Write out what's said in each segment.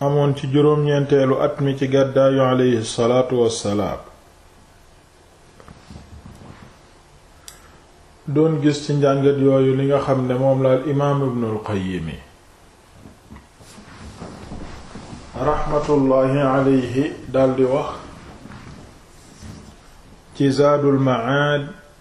amoon ci juróom-ñeenteelu at mi ci gàddaayu aleyhi salaatu wassalaam doon gis ci njàngat yooyu li nga xam ne moom la al imaam ibnul qayyimi raxmatullaahi aleyhi daldi wax ci zaadul macaad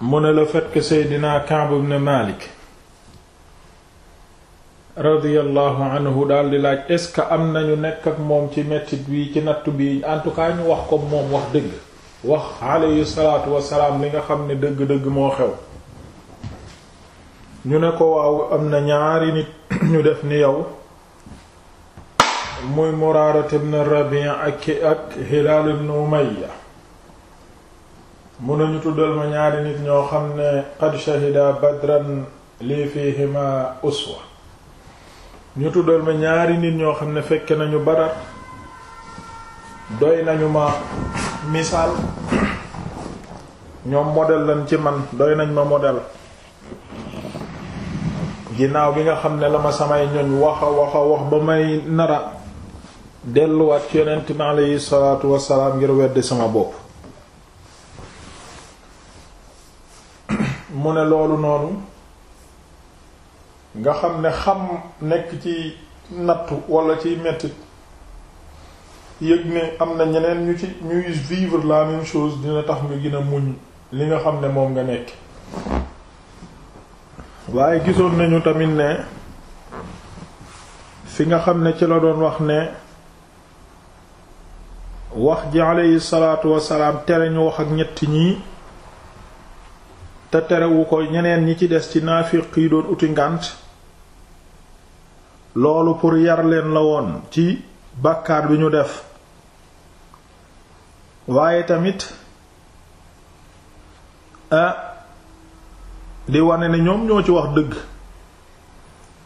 mu ne la fait que Seydina Ka'b ibn Malik radiyallahu anhu daal di laaj est ce que am nañu nekk ak moom ci mettit bi ci nattu bi en tout cas ñu wax ko moom wax dëgg wax alayhi salaatu wassalaam li nga xam ne dëgg-dëgg moo xew ñu ne ko waaw am na ñaari nit ñu def ni yow muy Muraara ibn Rabi' ak ak Hilaal ibn Umayya mun nañu tuddal ma ñaari nit ñoo xam ne qad shahida badran lii fihima uswa ñu tuddal ma ñaari nit ñoo xam ne fekk nañu badar doy nañu ma misaal ñoom modèle lañ ci man doy nañ ma modèle ginnaaw bi nga xam ne la ma samay ñoñ waxa waxa wax ba may nara delluwaat ci yonent bi aleyhi salaatu wasalaam ngir weddi sama bopp mu ne loolu noonu nga xam ne xam nekk ci nattu wala ciy mettit yëg ne am na ñeneen ñu ci ñuy vivre la même chose dina tax nga gën a muñ li nga xam ne moom nga nekk waaye gisoon nañu tamit ne fi nga xam ne ci la doon wax ne wax ji aleyhi salaatu wasalaam tere ñu wax ak ñett ñi te terewu ko ñeneen ñi ci des ci naafiq yi doon uti ngànt loolu pour yar leen la woon ci bàkkaar bi ñu def waaye tamit ah di wane ne ñoom ñoo ci wax dëgg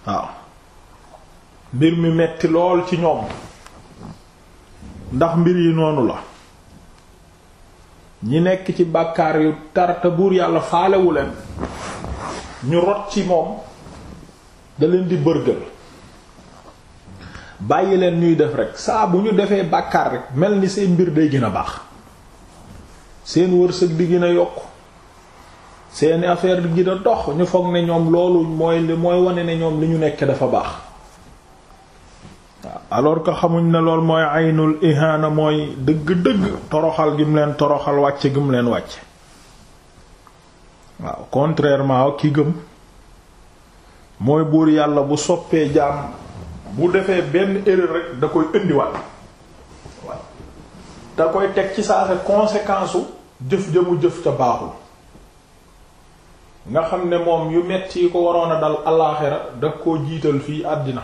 waaw mbir mi metti lool ci ñoom ndax mbir yi noonu la ñi nekk ci bàkkaar yu tar te buur yàlla faalewu leen ñu rot ci moom da leen di bërgël bàyyi leen ñuy def rek saa bu ñu defee bàkkaar rek mel ni seen mbir day gën a baax seen wërsëg di gën a yokk seeni affaire di gën a dox ñu foog ne ñoom loolu mooy li mooy wane ne ñoom li ñu nekk dafa baax alors que xamuñ ne lool mooy aynul ihaana mooy dëgg-dëgg toroxal gi mu leen toroxal wàcce gi mu leen wàcce waaw contrairement ak ki gëm mooy buur yàlla bu soppee jaam bu defee benn erreur rek da koy indiwaat waaw da koy teg ci saa sa conséquence u jëf jëmu jëf ca baaxul nga xam ne moom yu metti yi ko waroon a dal alaaxira da koo jiital fii àddina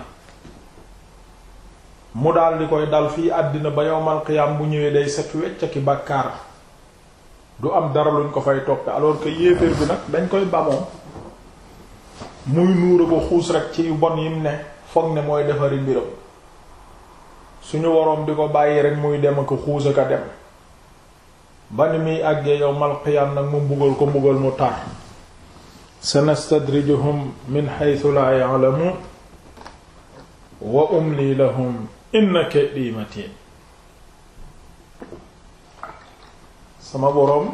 mu daal di koy dal fii àddina ba yowmal qiyaam bu ñëwee day set wecc ki bàkkaar du am dara luñ ko fay toppe alors que yéeféer bi nag dañ koy bamoom muy nuura ko xuus rek ci bon yim ne foog ne mooy defari mbiram suñu waroom di ko bàyyi rek muy dem ak xuus ak a dem ba ni muy àggee yowmal qiyaam nag mu mbugal ko mbugal mu tar sanastadrijuhum min haythu la ya'lamun wa umli lahum inna kaydi matin sama boroom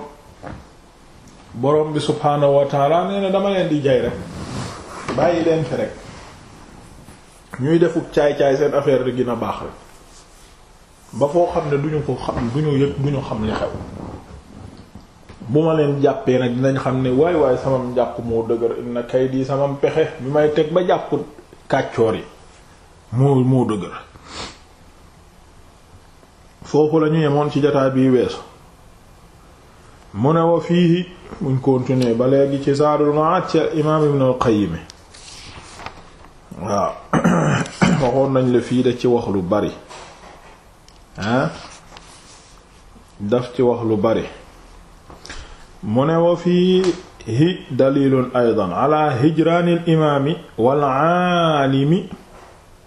boroom bi subhaanahu wa taala nee na dama leen di jay rek bàyyi leen fi rek ñuy defuk caay-caay seen affaire di gën a baax rek ba foo xam ne duñu ko xam duñu yëg duñu xam li xew bu ma leen jàppee nag dinañ xam ne waay waay samam njàpp moo dëgër inna kay di samam pexe bi may teg ba jàpp kàccoor yi moo moo dëgër foofu lañu yemoon ci jotaay bi weesu mu ne wa fiihi muñ continuer ba léegi ci Zaadul Ma'aad ca imaam Ibn al-Qayyim waaw waxoon nañ la fii da ci wax lu bari ah daf ci wax lu bari mu ne wa fiihi dalilun aydan ala hijraanil imaami wal aalimi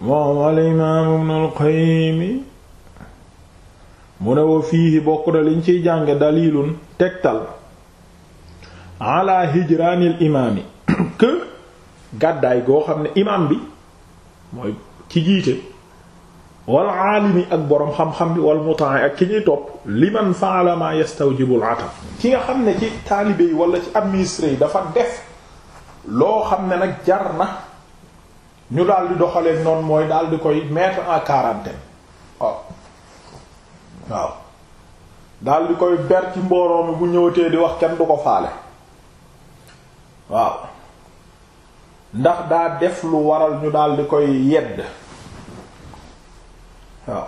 moom al imaam ibn al qayyim mu ne wa fiihi bokk na liñ ciy jànge dalilun tegtal ala hijraanil imaami que gàddaay goo xam ne imaam bi mooy ci jiite wal aalimi ak boroom xam-xam bi wal muta'i ak ki ñuy topp liman fa'ala ma yastawjibu al atam ki nga xam ne ci taalibe yi wala ci administré yi dafa def loo xam ne nag jar na ñu daal di doxalee noonu mooy daal di koy mettre en quarantaine waaw waaw daal di koy ber ci mbooloo mi bu ñëwatee di wax kenn du ko faale waaw ndax daa def lu waral ñu daal di koy yedd waaw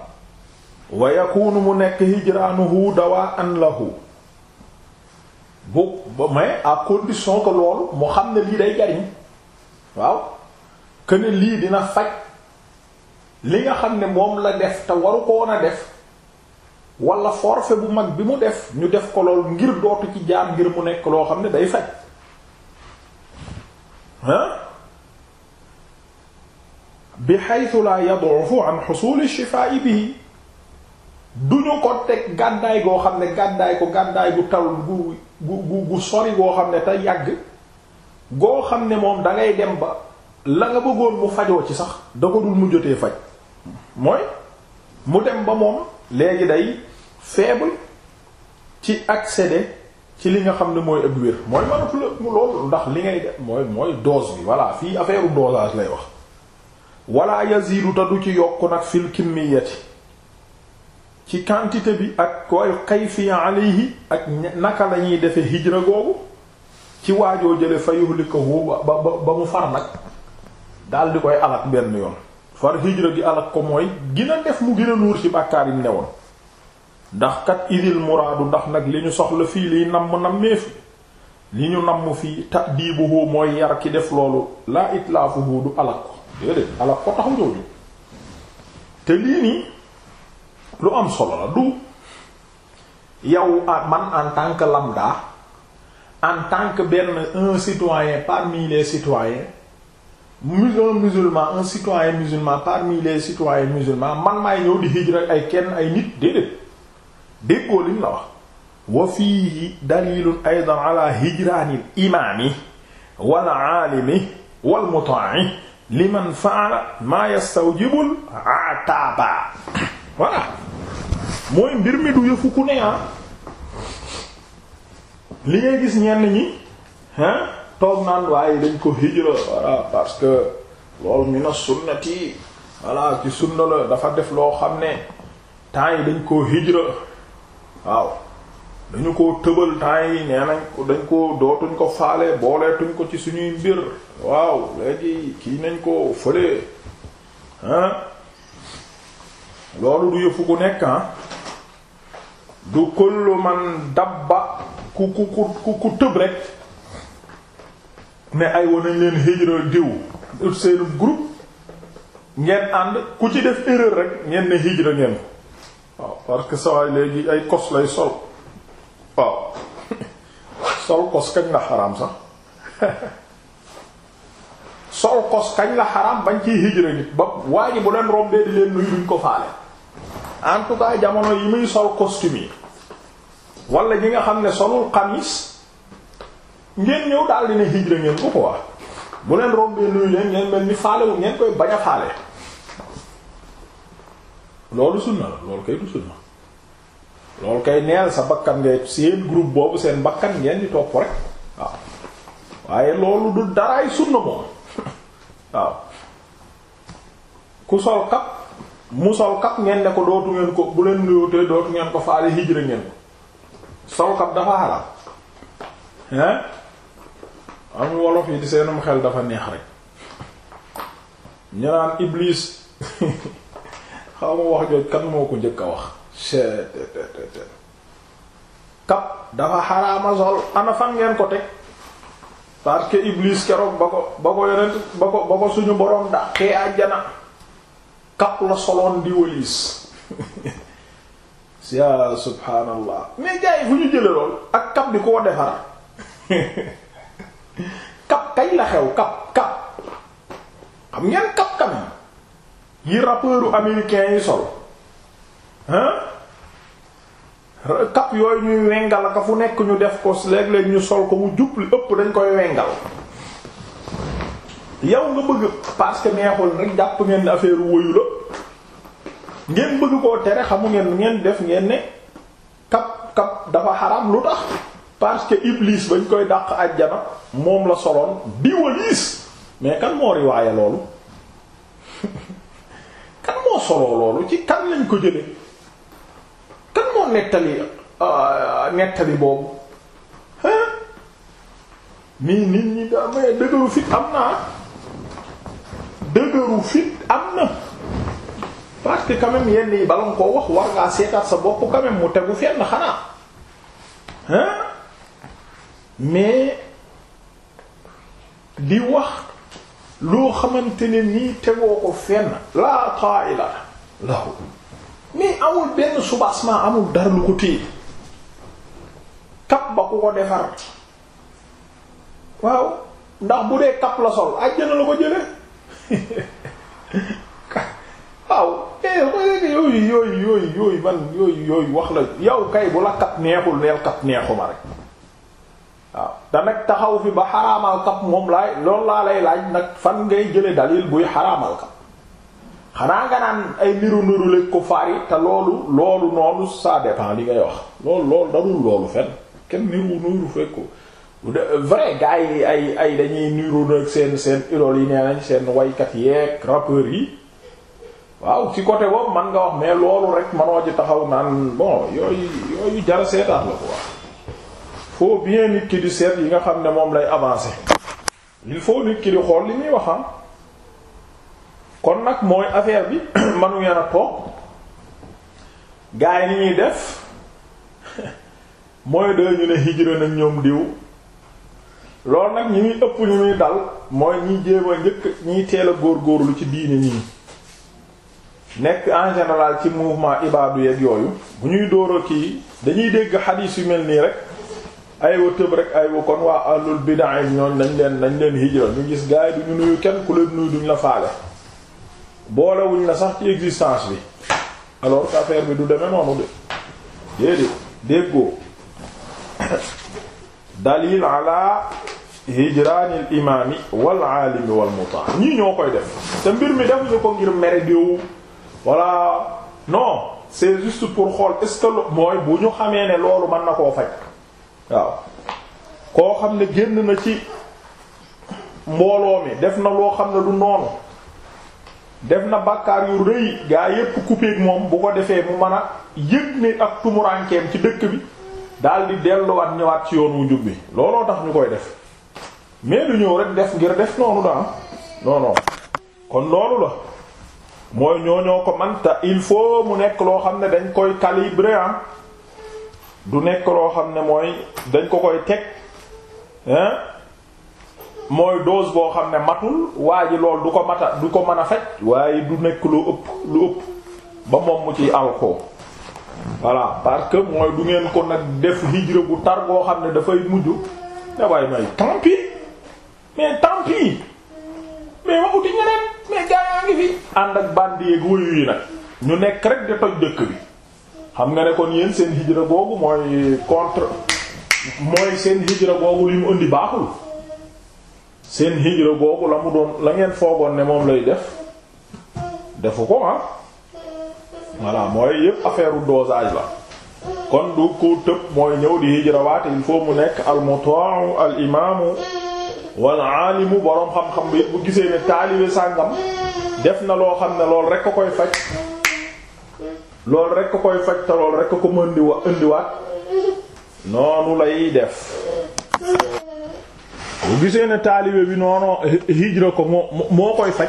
wa yakunu mu nekk hijraanuhu dawaa an lahu bu mais à condition que loolu mu xam ne lii day jariñ waaw këne lii dina faj li nga xam ne moom la def te waru ko woon a def wala forfait bu mag bi mu def ñu def ko lool ngir dootu ci jaar ngir mu nekk loo xam ne day faj ah bi haythu la yad'ufu an husul ash-shifa'i bihi duñu ko teg gàddaay goo xam ne gàddaay ko gàddaay gu tal gu gu gu sori goo xam ne te yàgg goo xam ne moom dangay dem ba la nga bëggoon mu fajoo ci sax da ko dul mu jotee faj mooy mu dem ba moom léegi day faible ci accéder ci li nga xam ne mooy ëpp wér mooy manatu la mu loolu ndax li ngay def mooy mooy dose bi voilà fii affaire u dosage lay wax wala yazidu te du ci yokk nag fil kimmiyati ci quantité bi ak koy kayfi alayhi ak naka lañuy defe hijra googu ci waajoo jële fa yuhlikahu ba ba ba mu far nag daal di koy alak benn yoon far hijra gi alak ko mooy gina def mu gën a nuur ci bàkkaar yi newoon ndax kat idil muraadu ndax nag li ñu soxla fii liy namm nammeefi li ñu namm fii ta'dibuhu mooy yar ki def loolu laa itlaafuhu du alak ko déedéet alak ko tax njooju te lii nii lu am solo la du yow ah, man en tant que lambda en tant que benn un citoyen parmi les citoyens musulman musulman un citoyen musulman parmi les citoyens musulmans man maay ñëw di hijra ay kenn ay nit déedéet déggoo liñ la wax wa fiihi dalilun aydan ala hijraanil imaami wal aalimi wal mutaa'i liman fa'ala ma yastawjibul ataba voilà mooy mbir mi du yëfu ku ne ah. li ngay gis ñenn ñi hein toog naan waaye dañ ko hijra voilà parce que loolu mina sunnati voilà ci sunna la dafa def loo xam ne temps yi dañ koo hijra waaw dañu ko tëbal temps yi nee nañ ko dañ ko dootuñ ko faale booleetuñ ko ci suñuy mbir waaw léegi kii nañ ko fële ah loolu du yëfu ku nekk ah du kullu man dabba ku ku ku ku tëb rek ne ay wa nañ leen hijra diw ut seen groupe ngeen ànd ku ci def erreur rek ngeen ne hijra ngeen waaw parce que sawaay léegi ay kos lay sol waaw sol kos kañ la xaraam sax sol kos kañ la xaraam bañ ciy hijra nit ba waa ji bu leen rombee di leen nuyu duñ ko faale en tout cas jamono yi muy sol costume yi wala ñi nga xam ne solul xamis ngeen ñëw daal dina hijra ngeen ko quoi bu leen rombee nuyu leen ngeen mel ni faalewu ngeen koy bañ a faale loolu sunna la loolu kay du sunna loolu kay neel sa bakkan ngay seen groupe boobu seen bakkan ngeen di topp rek waaw waaye loolu du daraay sunna moom waaw ku sol kap mu sol kap ngeen ne ko dootu ngeen ko bu leen nuyoo te dootu ngeen ko faale hijra ngeen ko sawkat dafa xalaat hein am wolof yi di seenum xel dafa neex rek ñu naan iblis xaw ma wax jooj kan moo ko njëkk a wax kap dafa xaraama sol ana fan ngeen ko teg parce que iblis keroog ba ko ba ko yonent ba ko ba ko suñu boroom dàqee àjjana kap la soloon di wëliis yaa subhaanallah mais gars yi fu ñu jële lool ak kap bi koo defar kap kañ la xew kap kap xam ngeen kap kam yi rappeuru américain yi sol hein kap yooyu ñuy wengal ka fu nekk ñu def ko léeg-léeg ñu sol ko mu jub li ëpp dañ koy wengal yow nga bëgg parce que neexul rek jàpp ngeen ne affaire woyu la ngeen bëgg koo tere xamu ngeen lu ngeen def ngeen ne kap kap dafa xaram lu tax parce que Iblis bañ koy dàq àjjana moom la soloon di waliis mais kan moo riwaaya loolu kan moo soloo loolu ci kan lañ ko jële kan moo nettali euh, nettali boobu nii nit ñi daa may dëgëru fit am na dëgëru fit am na parce que quand même yenn yi bala nga koo wax war ngaa seetaat sa bopp quand même mu tegu fenn xanaa hein mais di wax loo xamante ne nii tegoo ko fenn laa qaa'ila lahu mais amul benn soubassement amul dara lu ko téye kap ba ku ko defar waaw ndax bu dee kap la sol àjjana la ko jële waaw eh, yooyu yooyu yooyu yooyu man yooyu yooyu wax la yow kay bu la kap neexul neel kap neexuma rek waaw te nag taxaw fi ba xaraamal kap moom laay loolu laa lay laaj nag fan ngay jële dalil buy xaraamal kap xanaa nga naan ay niru niru la ko faar yi te loolu loolu noonu ça dépend li ngay wax loolu loolu darul loolu fen kenn niru niru fekk ko vrai gars yi ay ay dañuy niru nag seen seen idole yi nee nañ seen waykat yeeg rappeurs yi waaw ci côté boobu man nga wax mais loolu rek manoo ci taxaw naan bon yooyu yooyu jara seetaan la ko wax faut bien nit ki di seet yi nga xam ne moom lay avancer il faut nit ki di xool li muy wax ah. kon nag mooy affaire bi manu ngeen a toog gars yi ni ñuy def mooy de ñu ne hijra nag ñoom diw loolu nag ñi muy ëpp ñu muy dal mooy ñi jéem a njëkk ñiy teel a góorgóorlu ci diine ñi nekk en général ci mouvement ibaadu yeeg yooyu bu ñuy dóora kii dañuy dégg xadiis yu mel nii rek ay wa tëb rek ay wa kon waa ahlul bid'a ñooñ nañ leen nañ leen hijra ñu gis gaay du ñu nuyu kenn ku leen nuyu duñ la faale boolewuñ la sax ci existence bi alors que affaire bi du demee noonu de déedéet déggoo dalil ala hijraanil imaami wal aalimi wal mutaa ñii ñoo koy def te mbir mi defuñu ko ngir mere diw walla non c'est juste pour xool est-ce que mooy bu ñu xamee ne loolu mën na koo faj waaw koo xam ne génn na ci mbooloo mi def na loo xam ne lu noonu def na bàkkaar yu rëy gaa yépp coupeeg moom bu ko defee mu mën a yëg ne ak tumurankeem ci dëkk bi daal di delluwaat ñëwaat ci yoon wu njub bi looloo tax ñu koy def mais du ñëw rek def ngir def noonu daa non kon loolu la mooy ñooñoo ko man il faut mu nekk loo xam ne dañ koy calibrer ah du nekk loo xam ne mooy dañ ko koy teg hein mooy dose boo xam ne matul waa ji lool du ko mata du ko mën a faj waaye du nekk lu ëpp lu ëpp ba moom mu ciy alko voilà parce que mooy du ngeen ko nag def hijra bu tar boo xam ne dafay mujj ne waaye may tant mais tant pis mais ma uti ñeneen mais gaa yaa ngi fi ànd ak bandi yeeg wuyu yi nag ñu nekk rek di toj dëkk bi xam nga ne kon yéen seen hijra googu mooy contre mooy seen hijra googu li mu indi baaxul seen hijra googu la mu doon la ngeen foogoon ne moom lay def defu ko ah voilà mooy yépp affaire dosage la kon du ko tëb mooy ñëw di hijrawaate il faut mu nekk al muta'u al imaamu wal aalimu boroom xam-xam bi bu gisee ne taalibe sàngam def na loo xam ne loolu rek a koy faj loolu rek a koy faj te loolu rek a ko mën di wa indiwaat noonu lay def bu gisee ne taalibe bi noonu hijra ko moo moo koy faj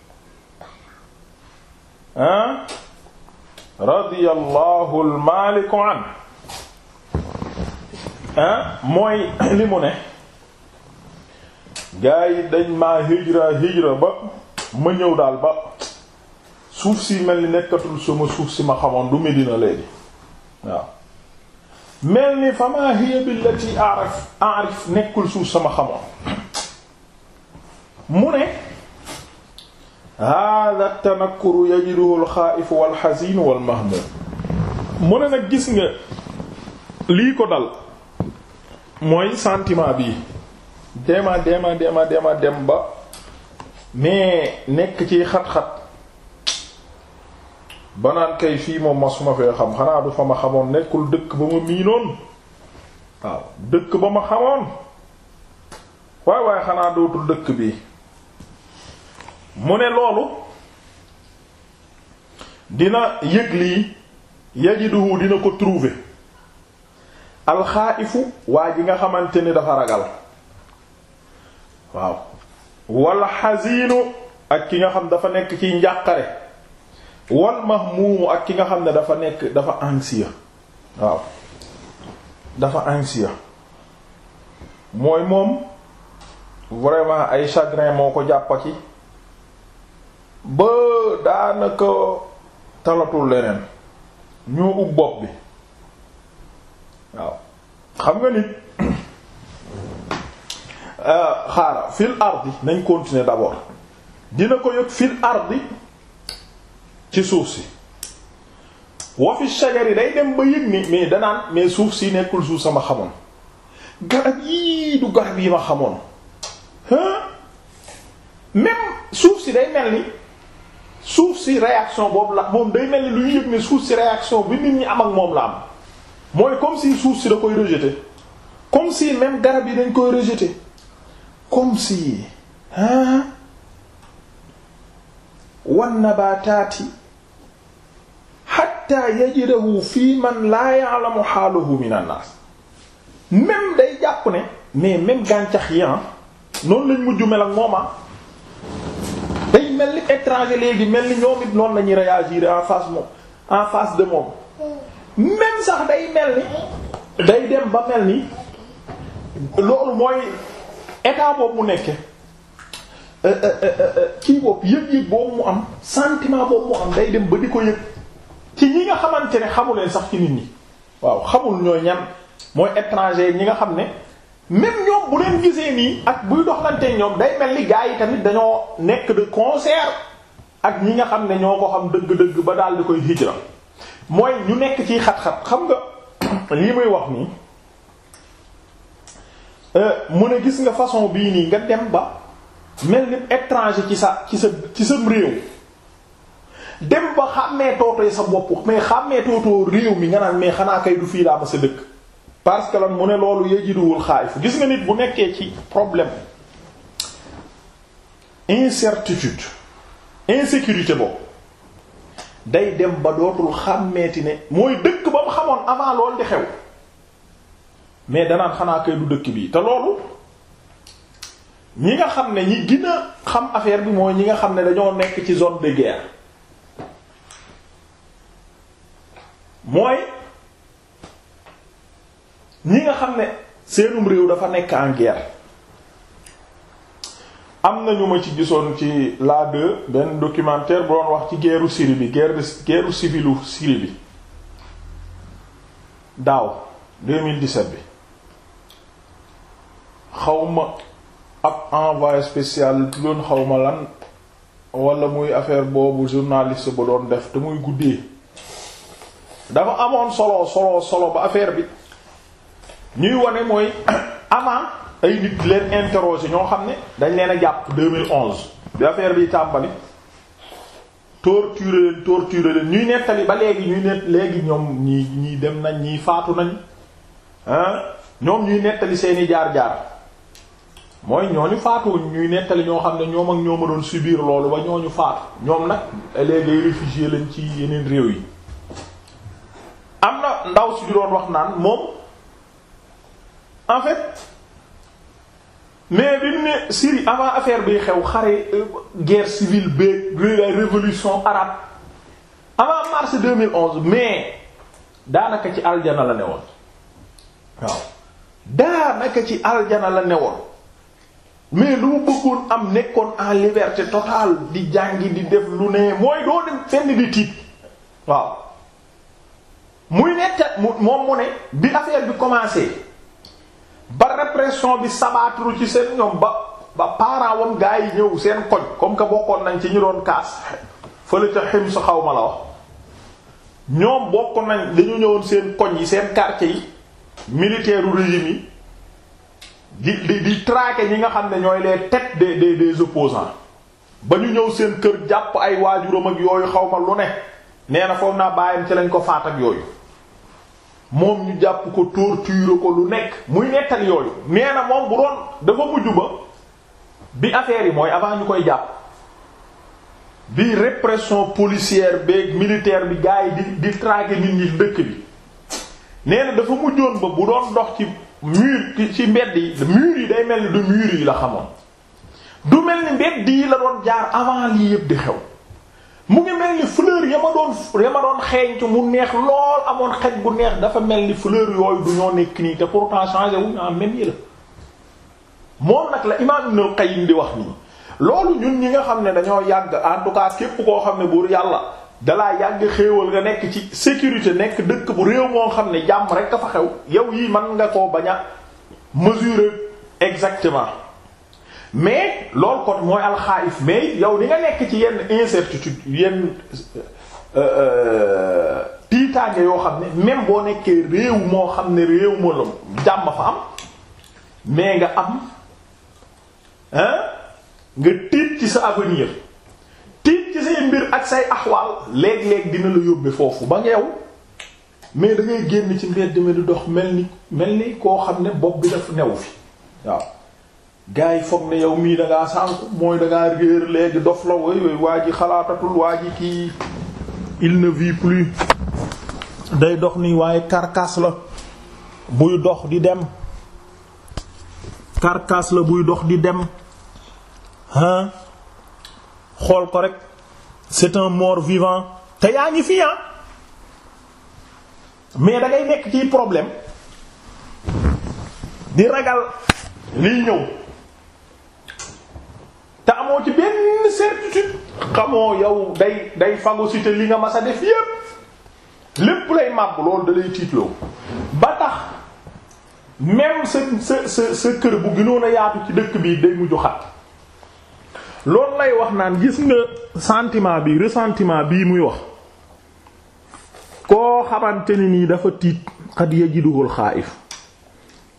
ah radiyallahu almaliku an ah mooy li mu ne gaa yi dañ maa hijra hijra ba ma ñëw daal ba suuf si mel ni nekkatul sama suuf si ma xamoon du Medina léegi waaw mel ni fama hiya billati arif arif nekkul suuf sama xamoon mu ne hada tanakkuru yajiduhu alxaaifu walxasinu walmahmum mu ne nag gis nga lii ko dal mooy sentiment bi dema dema dema dema dem ba mais nekk ci xat-xat ba naan kay fii moom masuma fee xam xanaa du fa ma xamoon nekkul dëkk ba ma miinoon waaw dëkk ba ma xamoon waay waay xanaa dootul dëkk bi mu ne loolu dina yëg lii yajiduhu dina ko trouver alxaaifu waa ji nga xamante ni dafa ragal waaw wal xasiinu ak ki nga xam dafa nekk ci njàqare wal mahmuumu ak ki nga xam ne dafa nekk dafa anxieux waaw dafa anxieux mooy moom vraiment ay chagrin moo ko jàppa ci ba daanaka talatul leneen ñoo ub bopp bi waaw xam nga nit euh, xaaral fil ardi nañ continuer d'abord dina ko yëg fil ardi ci suuf si wa fi shajari day dem ba yëg ni mais danaan mais suuf si nekkul suuf sama xamoon garab yii du garab yi ma xamoon même suuf si day mel ni suuf si réaction boobu la moom day mel ni lu yëg ne suuf si réaction bi nit ñi am ak moom la am mooy comme si suuf si da koy rejeter comme si même garab yi dañ koy rejeter comme si ah wan nabaataati hatta yajidahu fi man laa ya'lamu haaluhu min an-naas même day jàpp ne mais même gàncax yi ah, noonu lañ mujj mel ak moom ah. day mel ni étranger léegi mel ni ñoom it noonu la ñuy réagir en face moom en face de moom même sax day mel ni day dem ba mel ni loolu mooy état boobu mu nekke euh, euh, euh, kii boobu yëg-yëg boobu mu am sentiment boobu mu am day dem ba di ko yëg ci ñi nga xamante ne xamuleen sax ci nit ñi waaw xamul ñooy ñan mooy étranger ñi nga xam ne même ñoom bu leen gisee nii ak buy doxlante ñoom day mel ni gars yi tamit dañoo nekk de concert ak ñi nga xam ne ñoo ko xam dëgg-dëgg ba daal di koy hijra mooy ñu nekk ci xat-xat xam nga lii muy wax nii euh, mu ne gis nga façon bii nii nga dem ba mel ni étranger ci sa ci sa ci sa réew dem ba xàmmee tootoo sa bopp mais xàmmee tootoo réew mi nga naan mais xanaa kay du fii laa ma sa dëkk parce que lan mu ne loolu yëjiduwul xaayif gis nga nit bu nekkee ci problème incertitude insécurité boobu day dem ba dootul xàmmeeti ne mooy dëkk ba mu xamoon avant loolu di xew mais danaan xanaa kay du dëkk bi te loolu ñi nga xam ne ñi gën xam affaire bi mooy ñi nga xam ne dañoo nekk ci zone de guerre mooy ñi nga xam ne seenum réew dafa nekk en guerre am na ñu ma ci gisoon ci la deux benn documentaire bu doon wax ci guerru Syrie bi guerre guerru civilu Syrie bi daaw 2017 bi xawma ab envoyé spécial doon xawma lan wala muy affaire boobu journaliste ba doon def te muy guddee dafa amoon solo solo solo ba affaire bi ñuy wane mooy avant ay nit leen interroger ñoo xam ne dañ leen a jàpp 2011 bi affaire bi tàmbali torturer leen torturer leen ñuy nettali ba léegi ñuy nett léegi ñoom ñii ñii dem nañ ñii faatu nañ ah ñoom ñuy nettali seeni jaar-jaar mooy ñooñu faatu ñuy nettali ñoo xam ne ñoom ak ñoo ma doon subir loolu ba ñooñu faatu ñoom nag léegi ay réfugié lañ ci yeneen réew yi am na ndaw si doon wax naan moom en fait mais bi mu ne Syrie avant affaire bi xew xare euh, guerre civile beeg révolution arabe avant mars 2011 mais daanaka ci aljana la ne woon waaw daanaka ci aljana la ne woon mais lu mu bëggoon am nekkoon en liberté totale di jàngi di def lu ne mooy doo dem fenn di tiit waaw muy nette moom mu ne bi affaire bi commencé ba répression bi sabaatru ci seen ñoom ba ba parent wam gaa yi ñëw seen koñ comme que bokkoon nañ ci ñu doon kaas fële ca xim su xaw ma la wax ñoom bokk nañ dañu ñëwoon seen koñ yi seen quartier yi militaire u régime yi di di di traquer ñi nga xam ne ñooy les têtes des des des opposants ba ñu ñëw seen kër jàpp ay waajuram ak yooyu xaw ma lu ne nee na foog naa bàyyam ci lañ ko faat ak yooyu moom ñu jàpp ko torture ko lu nekk muy nettali yooyu nee na moom bu doon dafa mujj ba bi affaire yi mooy avant ñu koy jàpp bi répression policière beeg militaire bi gars yi di di traquer nit ñi dëkk bi nee na dafa mujjoon ba bu doon dox ci mur ci mbedd yi mur yi day mel ni du mur yi la xamoon du mel ni mbedd yi la doon jaar avant lii yëpp di xew mu ngi mel ni fleur ya ma doon ya ma doon xeeñtu mu neex lool amoon xet bu neex dafa mel ni fleur yooyu du ñoo nekk nii te pourtant changé wuñ en même yi la moom nag la imaam Ibn al-Qayyim di wax nii loolu ñun ñi nga xam ne dañoo yàgg en tout cas képp koo xam ne buur yàlla dalaa yàgg xéewal nga nekk ci sécurité nekk dëkk bu réew moo xam ne jàmm rek a fa xew yow yii man nga koo bañ mesurer exactement mais loolu kon mooy alxaayif mais yow di nga nekk ci yenn incertitude yenn euh, euh, tiitaange yoo xam ne même boo nekkee réew moo xam ne réew ma la jàmm fa am mais nga am hein nga tiit ci sa avenir tiit ci say mbir ak say axwaal léeg-léeg dina la yóbbe foofu ba ngeew mais da ngay génn ci mbedd mi di dox mel ni mel ni koo xam ne bopp bi daf new fi waaw gars yi foog ne yow mii da ngaa sànku mooy da ngaa réer léegi dof la woy woy waa ji xalaatatul waa ji kii il ne vit plus day dox nii waaye carcasse la buy dox di dem carcasse la buy dox di dem ah xool ko rek c'est un mort vivant te yaa ngi fi ah. mais da ngay nekk ci problème di ragal liy ñëw te amoo ci benn certitude xamoo yow day day phagocyté li nga mas a def yépp lépp lay màbb loolu da lay tiitloo ba tax même sa sa sa kër bu gënoon a yaatu ci dëkk bi day mujju xat loolu lay wax naan gis nga sentiment bi ressentiment bii muy wax koo xamante ni nii dafa tiit xat yajiduhul xaaif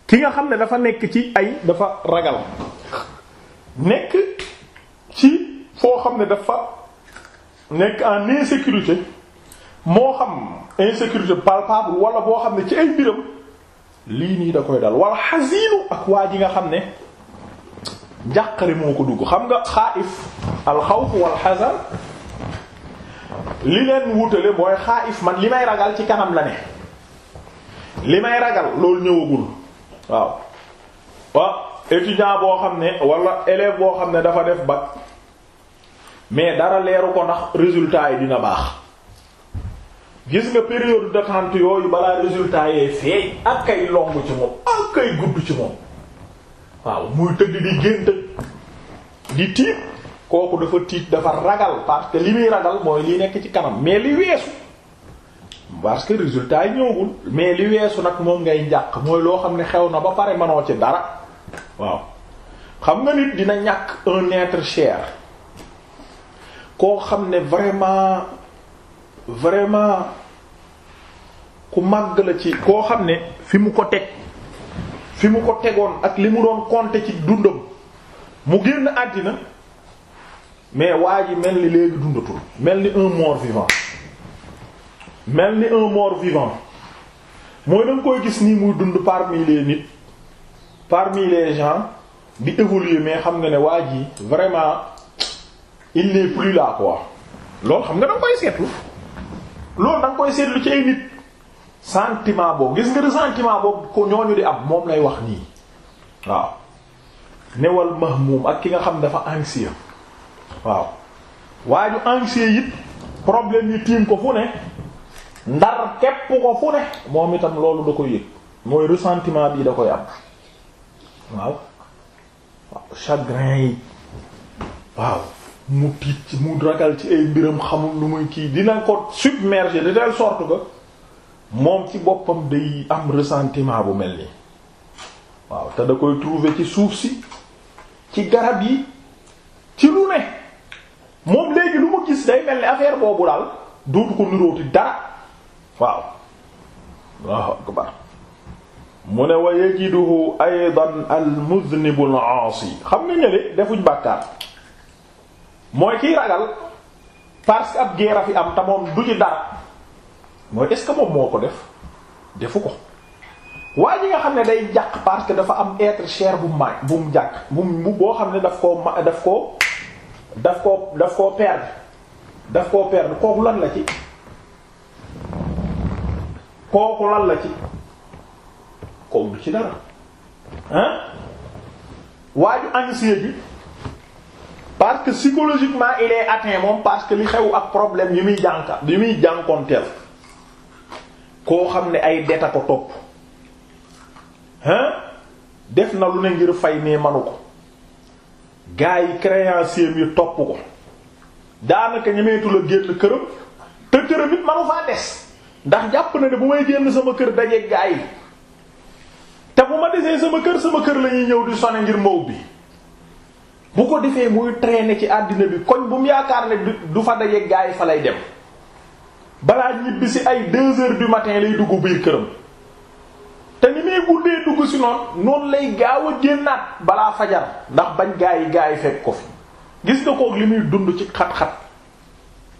ki nga xam ne dafa nekk ci ay dafa ragal nekk ci foo xam ne dafa nekk en insécurité moo xam insécurité palpable wala boo xam ne ci ay mbiram lii nii da koy dal wal xasiinu ak waa ji nga xam ne njàqare moo ko dugg xam nga xaaif alxawf wal xasan li leen wutale mooy xaaif man li may ragal ci kanam la ne li may ragal loolu ñëwagul waaw wa étudiant boo xam ne wala élève boo xam ne dafa def bac mais dara leeru ko ndax résultat yi dina baax gis nga période d'attente yooyu balaa résultat yee feeñ ak kay long ci moom ak kay gudd ci moom waaw muy tëdd di gént di tiit kooku dafa tiit dafa ragal parce que li muy ragal mooy li nekk ci kanam mais li weesu parce que résultat yi ñëwagul mais li weesu nag moom ngay njàq mooy loo xam ne xew na ba pare manoo ci dara waaw xam nga nit dina ñàkk un être cher koo xam ne vraiment vraiment ku màgg la ci koo xam ne fi mu ko teg fi mu ko tegoon ak li mu doon compter ci dundam mu génn àddina mais waa ji mel ni léegi dundatul mel ni un mort vivant mel ni un mort vivant mooy da koy gis nii muy dund parmi les nit parmi les gens di évoluer mais xam nga ne waa ji vraiment il n'est plus là quoi loolu xam nga da nga koy seetlu loolu da nga koy seetlu ci ay nit sentiment boobu gis nga ressentiment boobu ko ñooñu di am moom lay wax nii waaw newal mahmum ak ki nga xam dafa anxieux waaw waa ju anxieux it problème yi tiim ko fu ne ndar képp ko fu ne moom itam loolu da koy yëg mooy ressentiment bii da koy am waaw waaw chagrin yi waaw mu tiit ci mu ragal ci ay mbiram xamul lu muy kii dina ko submerger de telle sorte que moom ci boppam day am ressentiment bu mel nii waaw te da koy trouver ci suuf si ci garab yi ci lu ne moom léegi lu mu gis day mel ni affaire boobu daal dootu ko nirooti dara waaw Allahu akbar mu ne wa yajiduhu aydan al mudnibu al aasi xam nga ñële defuñ bàkkaar mooy kiy ragal parce que ab guerre a fi am te moom du ci dara mooy est-ce que moom moo ko def defu ko waa ji nga xam ne day jàq parce que dafa am être cher bu ma bu mu jàq bu mu boo xam ne daf koo ma daf koo daf koo daf koo perdre daf koo perdre kooku lan la ci kooku lan la ci kooku du ci dara hein waaju anxieux bi parce que psychologiquement il est atteint moom parce que li xew ak problème yi muy jànka yi muy jànkoonteel koo xam ne ay deta ko topp hein def na lu ne ngir fay mais manu ko gaa yi créancier yi topp ko daanaka ñemeetu la génn këram te këram it manu faa des ndax jàpp na ne bu may génn sama kër dajeeg gaa yi te bu ma desee sama kër sama kër la ñuy ñëw di sone ngir ma ubbi bu ko defee muy traîner ci àddina bi koñ bu mu yaakaar ne du fa dajeeg gaa yi fa lay dem balaa ñibbi si ay deux heures du matin lay dugg biir këram te ni muy guddee dugg si noonu noonu lay gaaw a génnaat balaa fajar ndax bañ gaa yi gaa yi fekk ko fi gis nga kook li muy dund ci xat-xat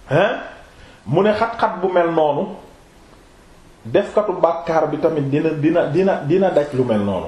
hein mu ne xat-xat bu mel noonu defkatu bàkkaar bi tamit dina dina dina dina daj lu mel noonu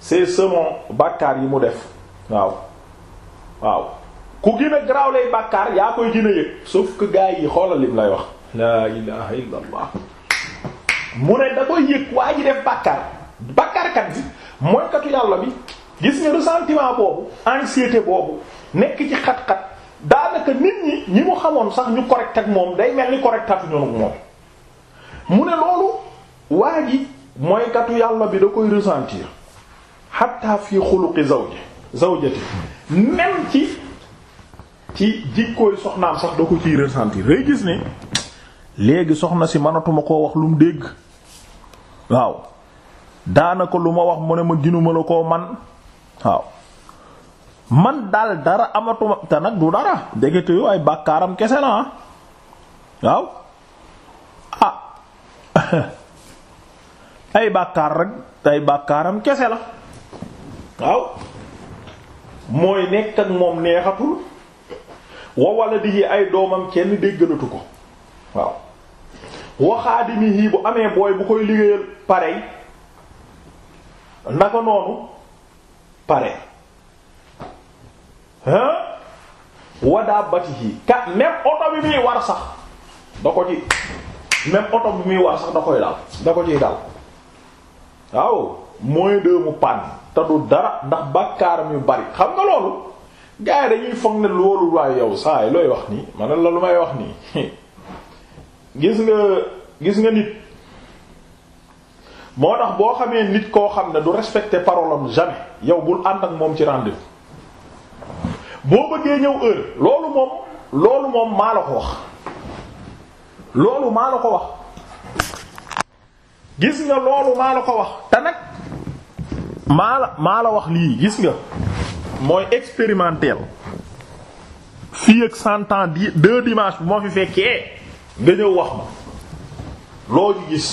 c'est selon bàkkaar yi mu def waaw waaw ku gën a garaaw lay bàkkaar yaa koy gën a yëg sauf que gars yi xoolal lim lay wax laa ilaha illa allah mu ne da koy yëg waa ji def bàkkaar bàkkaarkat bi mooy katu yàlla bi gis nga ressentiment boobu anxiété boobu nekk ci xat-xat daanaka nit ñi ñi mu xamoon sax ñu correct ak moom day mel ni correct ak ñoom moom mu ne loolu waa ji mooy katu yàlla bi da koy ressentir hatta fi xuluqi zawji zawjati même ci ci jikkooy soxnaam sax da ko ciy ressentir day gis ne léegi soxna si manatuma koo wax lu mu dégg waaw daanaka lu ma wax mu ne ma ginuma la koo man waaw man daal dara amatuma te nag du dara ndekete yoo ay bàkkaaram kese la ah. waaw ah ay bàkkaar rek ay bàkkaaram kese la waaw mooy nekk ak moom neexatul wa waladihi ay doomam kenn déggalatu ko waaw wa xaadimihi bu amee booy bu koy liggéeyal parey naka noonu pare ah wa dabbatihi ka même oto bi muy war sax da ko ci même oto bi muy war sax da koy daal da ko ciy daal waaw mooy de mu panne te du dara ndax bàkkaaram yu bari xam nga loolu gars yi dañuy foog ne loolu waaye yow saa yi looy wax nii ma ne la lu may wax nii gis nga gis nga nit moo tax boo xamee nit koo xam ne du respecter parole am jamais yow bul ànd ak moom ci rendez boo bëggee ñëw heure loolu moom loolu moom maa la ko wax loolu maa la ko wax gis nga loolu maa la ko wax te nag maa la maa la wax lii gis nga mooy expérimentel fii ak cent ans di deux dimanche bu ma fi fekkee nga ñëw wax ma loo ci gis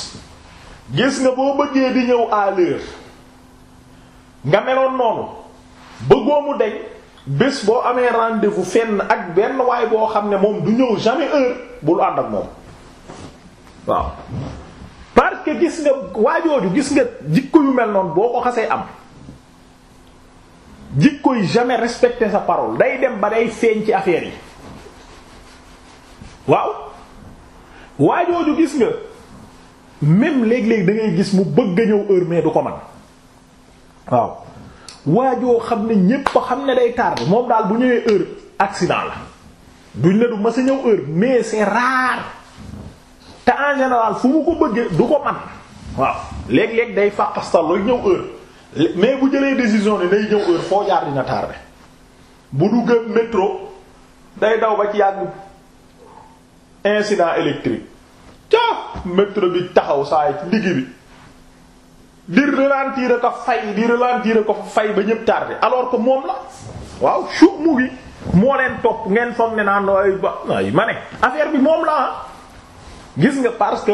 gis nga boo bëggee di ñëw à nga meloon noonu bëggoo mu deñ bés boo amee rendez-vous fenn ak benn waay boo xam ne moom du ñëw jamais heure bul ànd ak moom waaw parce que gis nga waajooju gis nga jikko yu mel noonu boo ko xasee am jikkoy jamais respecter sa parole day dem ba day feeñ ci affaire yi waaw waajooju gis nga même léeg-léeg da ngay gis mu bëgg a ñëw heure mais du ko man waaw waajoo xam ne ñépp xam ne day tardé moom daal bu ñëwee heure accident la duñ ne du ma sa ñëw heure mais c'est rare te en général fu mu ko bëggee du ko man waaw léeg-léeg day fàqastal lu ñëw heure mais bu jëlee décision ne day ñëw heure foo jaar dina tardé bu duggee métro day daw ba ci yàgg incident électrique ca métro bi taxaw saa yi digg bi di ralentir a ko fay di ralentir a ko fay ba ñëpp tardé alors que moom la waaw su mu ngi moo leen topp ngeen foog ne naan ay ba ay ma ne affaire bi moom la ah. gis nga parce que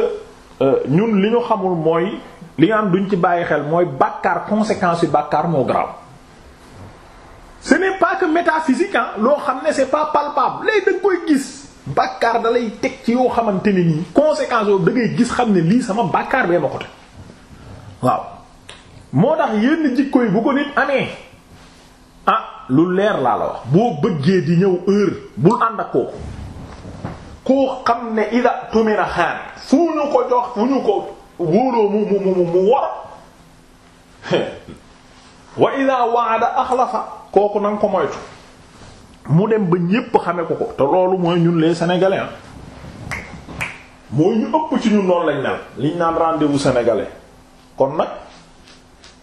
euh, ñun li ñu xamul mooy li nga am duñ ci bàyyi xel mooy bàkkaar conséquence yu bàkkaar moo grave ce n'est pas que métaphysique loo xam ne c'est pas palpable léegi da nga koy gis bàkkaar da lay teg ci yoo xamante ne nii conséquence yoo da ngay gis xam ne lii sama bàkkaar bee ma ko teg waaw moo tax yenn jikko yi bu ko nit amee ah lu leer laa la wax boo bëggee di ñëw heure bul ànd ak kooku koo xam ne ida tumina xaan fu ñu ko jox fu ñu ko wóoloo mu mu mu mu war wa ida waada axlafa kooku na ko moytu mu dem ba ñépp xame ko ko te loolu mooy ñun les sénégalais ah mooy ñu ëpp ci ñun noonu lañ mel liñ naan rendez-vous sénégalais kon nag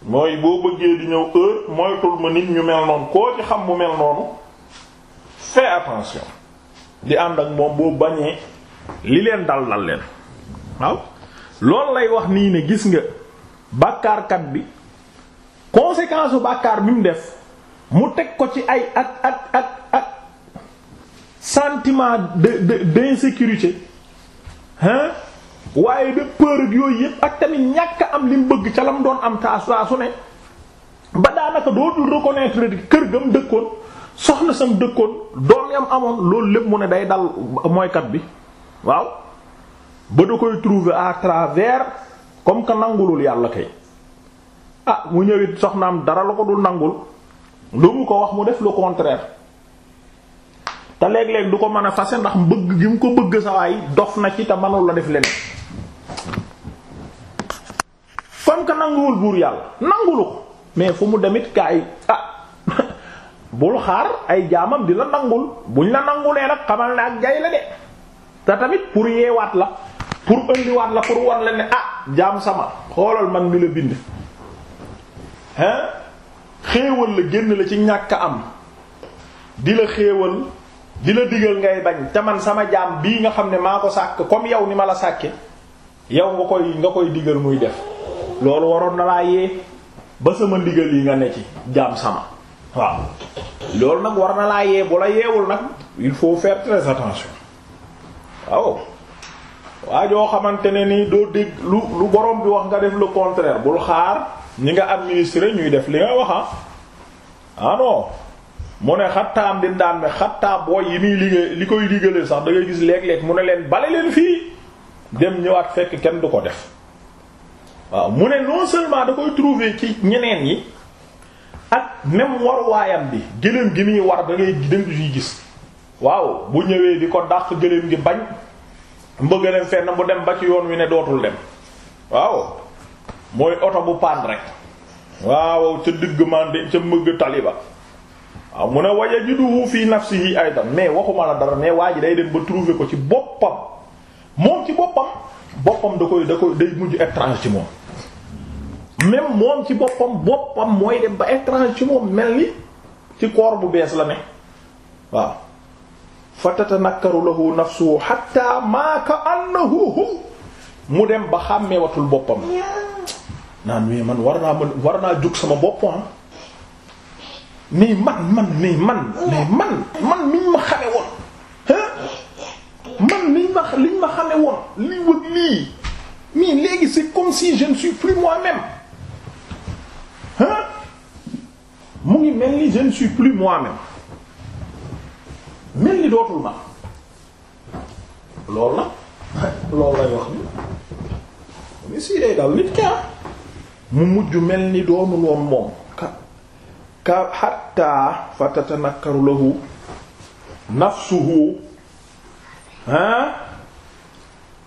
mooy boo bëggee di ñëw heure moytul ma nit ñu mel noonu koo ci xam bu mel noonu fais attention di ànd ak moom boo bañee li leen dal dal leen waaw loolu lay wax nii ne gis nga bàkkaarkat bi conséquence u bàkkaar bi mu def mu teg ko ci ay ak ak ak ak sentiment de de d'insécurité hein waaye de peur ak yooyu yëpp ak tamit ñàkk am li mu bëgg ca la mu doon am taa saa su ne ba daanaka dootul reconnaître kër gam dëkkoon soxna sam dëkkoon doom yam amoon loolu lépp mu ne day dal mooykat bi waaw ba da koy trouver à travers comme que nangulul yàlla kay ah mu ñëwit soxnaam dara la ko dul nangul lu mu ko wax mu def le contraire te léeg-léeg du ko mën a fase ndax bëgg gi mu ko bëgg sa waay dof na ci te manul la def leneen comme que nanguwul buur yàlla nangulu ko mais fu mu demit kaay ah bul xaar ay jaamam di la nangul buñ la nangulee nag xamal ne ak jay la de te tamit pour yeewaat la pour indiwaat la pour wan la ne ah jaam sama xoolal man mi la bind hein xéewal la génn la ci ñàkk am di la xéewal di la digal ngay bañ te man sama jaam bii nga xam ne maa ko sàkk comme yow ni ma la sàkke yow nga koy nga koy digal muy def loolu waroon na laa yee ba sama ndigal yi nga ne ci jaam sama waaw loolu nag war na laa yee bu la yeewul nag il faut faire très attention waaw waa joo xamante ne nii doo dégg lu lu borom bi wax nga def le contraire bul xaar ñi nga administrer ñuy def li nga waxa ah. ano ah mu ne xattaa am dindaan bi xattaa booy yi muy liggéey li koy liggéeyal sax da ngay gis léeg-léeg mu ne leen bale leen fii dem ñëwaat fekk kenn du ko def waaw mu ne non seulement da koy trouver ci ñeneen yi ak même waruwaayam bi gëléem gi muy war da ngay da nga ciy gis waaw bu ñëwee di ko dàq gëléem gi bañ mbëgg dem fenn mu dem ba ci yoon wi ne dootul dem waaw mooy oto bu paan rek. waaw ca digg mande ca mëgg taliba waaw mu ne waja jiduhu fi nafsihi aydan mais waxuma la dara mais waa ji day dem ba trouver ko ci boppam moom ci boppam boppam da koy da koy day mujj étrange ci moom même moom ci boppam boppam mooy dem ba étrange ci moom mel ni ci koor bu bees la ne waaw fa tatanakkaru lahu nafsuhu hatta ma ka annahu mu dem ba xàmmeewatul boppam naan mais man war naa mën war naa jóg sama bopp ah nii man man nii man nii man man niñ ma xame woon man niñ ma liñ ma xame woon li wëg lii mais léegi c'est comme si je ne suis plus moi-même ah mu ngi mel ni je ne suis plus moi-même mel ni dootul ma loolu la loolu lay wax ni ni si day dal nit ka mu mujj mel ni doonul woon moom ka ka hatta fa tatanakkaru lahu nafsuhu ha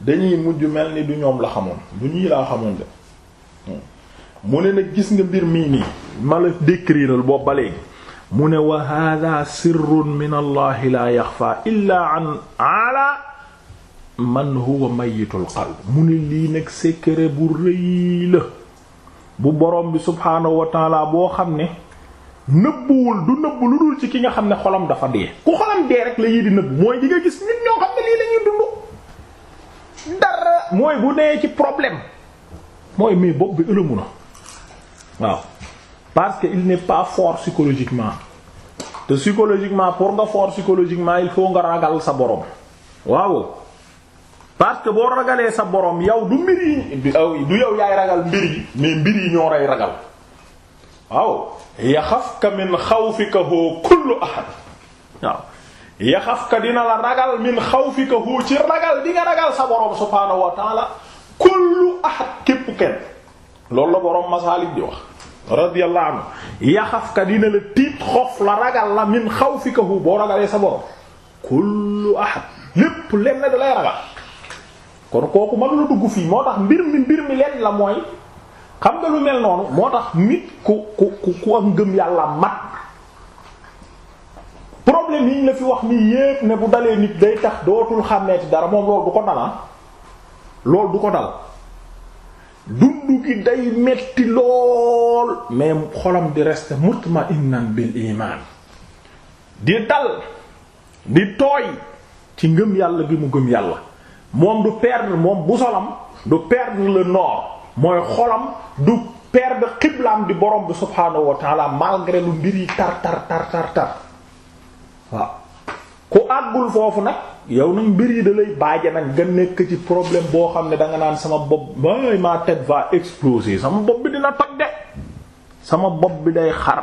dañuy mujj mel ni du ñoom la xamoon du ñii laa xamoon de hmm. mu ne nag gis nga mbir mii nii ma la décriral boobu ba léegi mu ne wa hada sirrun min allahi la yaxfa illa an ala man huwa mayitul qalb mu ne lii nag secret bu rëy la bu borom bi subhaanahu wa taala boo xam ne nëbbuwul du nëbb lu dul ci ki nga xam ne xolam dafa dee ku xolam dee rek la yii di nëbb mooy di nga gis nit ñoo xam ne lii lañuy dund dara mooy bu nee ci problème mooy mais bopp bi ëlëmu na waaw parce que il n'est pas fort psychologiquement te psychologiquement pour nga fort psychologiquement il faut nga ragal sa borom waaw parce que boo ragalee sa borom yow du mbir yi du yow yaay ragal mbir yi mais mbir yi ñoo rey ragal waaw yaxafka min xawfika hoo kullu ahad waaw yaxafka dina la ragal min xawfika hoo ci ragal di nga ragal sa borom subhaanahu wa taala kullu ahad képp kenn loolu la borom masaalik di wax radiyallahu anhu yaxafka dina la tiit xof la ragal la min xawfika hoo boo ragalee sa borom kullu ahad lépp lenn da lay ragal kon kooku mënu la dugg fii moo tax mbir mi mbir mi lenn la mooy xam nga lu mel noonu moo tax nit ku ku ku am ngëm yàlla mat problème yi ñu la fi wax nii yépp ne bu dalee nit day tax dootul xàmmeeti dara moom loolu du ko dal ah. loolu du ko dal dund gi day metti lool mais xolam di rester mutma'innan bil iman di dal di tooy ci ngëm yàlla bi mu gëm yàlla moom du perdre moom bu solam du perdre le nord mooy xolam du perdre xiblaam di borom bi subhaanahu wa taala malgré lu mbir yi tar tar tar tar tar waaw ku àggul foofu nag yow nag mbir yi da lay baaje nag nga nekk ci problème boo xam ne danga naan sama bopp may ma tête va exploser sama bopp bi dina toj de sama bopp bi day xar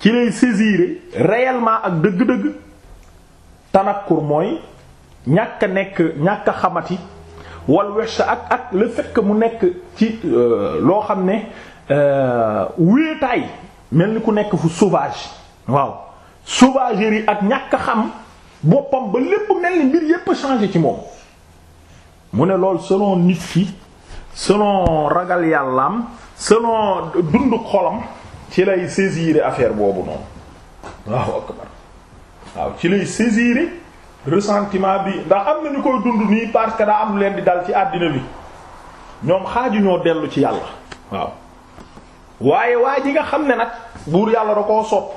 ci lay saisir réellement ak dëgg-dëgg tanakkur mooy ñàkk a nekk ñàkk a xamati wal wesh ak ak le fait mu nekk ci euh, loo xam ne euh, wéetaay mel ni ku nekk fu sauvage waaw sauvagerie ak ñàkk xam boppam ba lépp mel ni mbir yépp a changé ci moom mu ne lool selon nit ki selon ragal yàllaam selon dundu xolam ci lay saisir affaire boobu noonu waaw akbar waaw ci lay saisir ressentiment bi ndax am na ñu koy dund nii parce que daa am leen di dal ci àddina bi ñoom xaaju ñoo dellu ci yàlla waaw waaye waa ji nga xam ne nag buur yàlla da koo sopp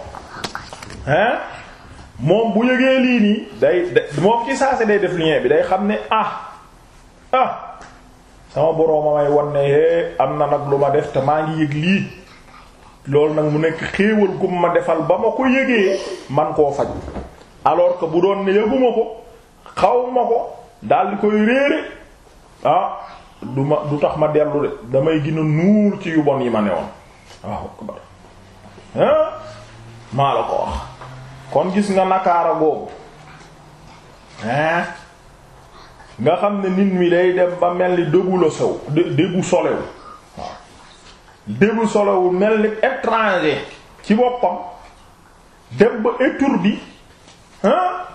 hein moom bu yëgee lii nii day moom ci saa si day def lien bi day xam ne ah ah sama borooma may wan ne hé am na nag lu ma def te maa ngi yëg lii loolu nag mu nekk xéewal gu ma defal ba ma ko yëgee man koo faj alors que bu doon ne yëguma ko xaw ma ko daal di koy réere ah du ma du tax ma dellu de damay gën a nuur ci yu bon yi ma ne woon waaw akbar ah maa la ko wax kon gis nga nakaara boobu ah nga xam ne nit mi day dem ba mel ni dëggu la sow dëggu solewu waaw dëggu solewu mel ni étranger ci boppam dem ba étourdi ah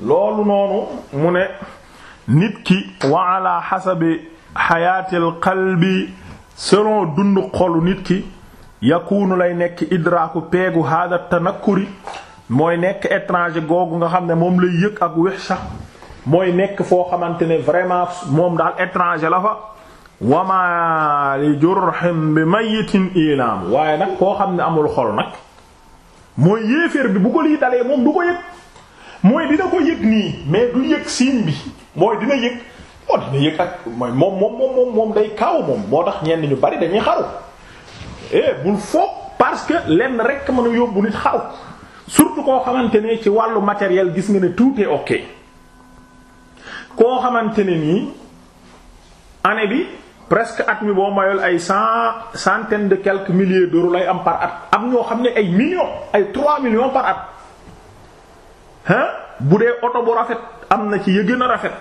loolu noonu mu ne nit ki wa ala xasabi xayaatil qalbi selon dund xolu nit ki yakunu lay nekk idraaku peegu hada tanakkuri mooy nekk étranger googu nga xam ne moom lay yëg ak wex sax mooy nekk foo xamante ne vraiment moom daal étranger la fa wama li jurhim bi mayitin ilaam waaye nag koo xam ne amul xol nag mooy yéeféer bi bu ko lii dalee moom du ko yëg mooy dina ko yëg nii mais du yëg signe bi mooy dina yëg moo oh, dina yëg ak mooy moom moom moom moom day kaaw moom moo tax ñenn ñu bari dañuy xaru eh bul foog parce que lenn rek mën a yóbbu nit xaru surtout koo xamante ne ci wàllu matériel gis nga ne tout est ok koo xamante ne nii année bi presque at mi boo mayul ay cent centaine de quelques milliers d'euros lay am par at am ñoo xam ne ay millions ay trois millions par at hein bu dee oto bu rafet am na ci ya gën a rafet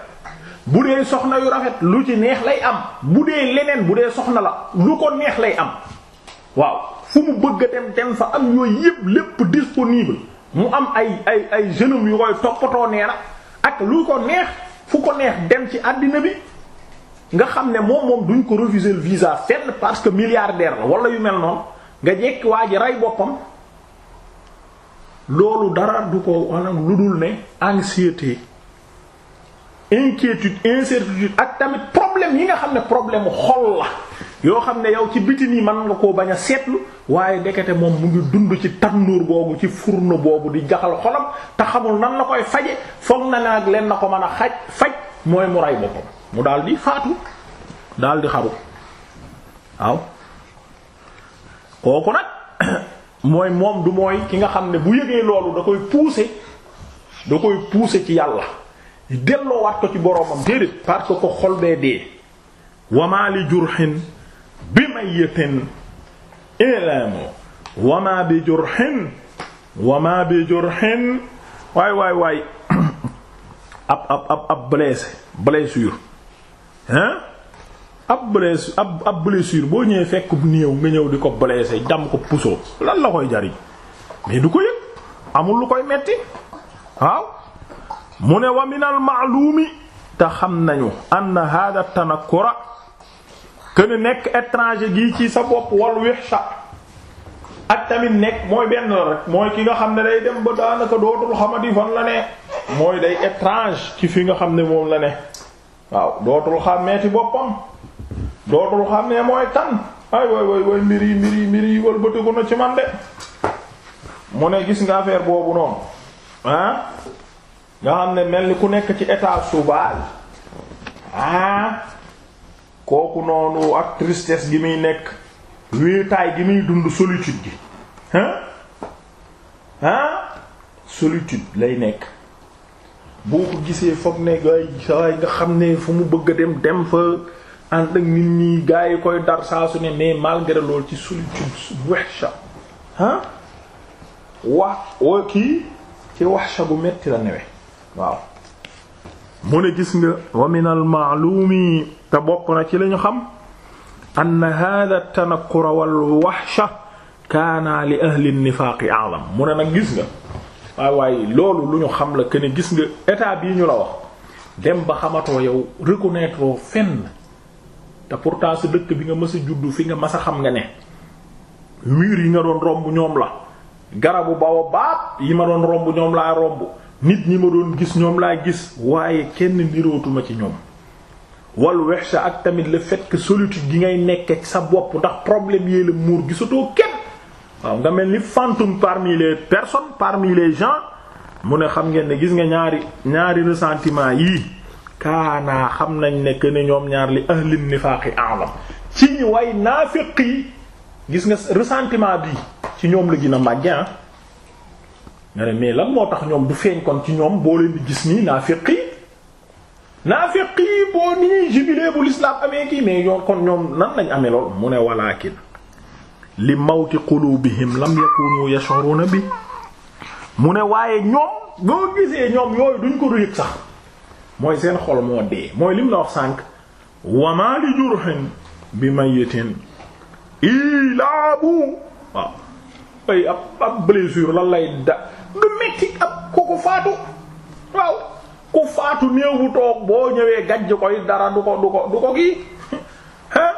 bu dee soxna yu rafet lu ci neex lay am bu dee leneen bu dee soxna la lu ko neex lay am waaw fu mu bëgg a dem dem fa am yooyu yépp lépp disponible mu am ay ay ay jeunes yu koy toppatoo nee na ak lu ko neex fu ko neex dem ci àddina bi nga xam ne moom moom duñ ko refuser le visa fenn parce que milliardaire la wala yu mel noonu nga jekk waa ji rey boppam loolu dara du ko maanaam lu dul ne anxiété inquiétude incertitude ak tamit problème yi nga xam ne problème xol la yoo xam ne yow ci biti nii mën nga koo bañ a seetlu waaye ndekete moom mu ngi dund ci tanduur boobu ci furno boobu di jaxal xolam te xamul nan la koy faje foog na nag leen na ko mën a xaj faj mooy mu rey boppam mu daal di faatu daal di xaru waaw kooku nag mooy moom du mooy ki nga xam ne bu yëgee loolu da koy pousser da koy pousser ci yàlla delloowaat ko ci boroomam déedéet parce que ko xol bee dee wamaa li jurhin bi mayyitin ilamu wamaa bi jurhin wamaa bi jurhin waay waay waay ab ab ab ab blessé blessure hein ab blessure ab ab blessure boo ñëwee fekk néew nga ñëw di ko blessé jam ko puso lan la koy jariñ mais du ko yëg amul lu koy metti waaw mu ne wa min al ma'lumi te xam nañu anna hada tanakkura kën nekk étranger gi ci sa bopp wal wihsha ak tamit nekk mooy benn la rek mooy ki nga xam ne day dem ba daanaka dootul xamadi fan la ne mooy day étrange ci fi nga xam ne moom la ne waaw dootul xàmmeeti boppam dootul xàmmee mooy kan ay way way way mbir yi mbir yi mbir yi wëlbatiku na ci man de mu ne gis nga affaire boobu noonu ah nga xam ne mel ni ku nekk ci état sauvage ah kooku noonu ak tristesse gi muy nekk wéetaay gi muy dund solitude gi ah ah solitude lay nekk boo ko gisee foog ne gaay sawaay nga xam ne fu mu bëgg a dem dem fa ànd ak nit ñi gars yi koy dar saa su ne mais malgré loolu ci solitude wahsha ah wax wa kii ci wahsha bu metti la newe waaw mu ne gis nga wa min al ma'lumi te bokk na ci lañu xam anna hadha at-tanakkura wal wahsha kaana li ahli nifaaqi alam mu ne nag gis nga waaye waaye loolu lu ñu xam la que ne gis nga état bii ñu la wax dem ba xamatoo yow reconnaître fenn te pourtant sa dëkk bi nga mës a juddu fi nga mës a xam nga ne mur yi nga doon romb ñoom la garabu bawo baab yi ma doon romb ñoom laa romb nit ñi ma doon gis ñoom laa gis waaye kenn nirootuma ci ñoom wal wexsa ak tamit le fait que solitude gi ngay nekk ak sa bopp ndax problème yee la muur gisatoo kenn waaw nga mel ni fantôme parmi les personnes parmi les gens mu ne xam ngeen ne gis nga ñaari ñaari ressentiment yii kaanaa xam nañ ne que ne ñoom ñaar li ahli nifaaqi a'lam ci ñi way naafiq yi gis nga ressentiment bi ci ñoom la gën a màgge ah nga ne mais lan moo tax ñoom du feeñ kon ci ñoom boo leen di gis nii naafiq yi naafiq yi boo ni ñuy jubilé bu l'islam amee kii mais yoon kon ñoom nan lañ amee lool mu ne walaakin li mawti qulubihim lam yakunu yash'uruna bi mu ne waaye ñoom boo gisee ñoom yooyu duñ ko yëg sax mooy seen xol moo dee mooy lim la wax sànq wa maa li jurhin bi mayyitin ilaabu waaw ay ab ab blessure lan lay da du metti ab ku ko faatu waaw ku faatu néew bu toog boo ñëwee gajj koy dara du ko du ko du ko kii ah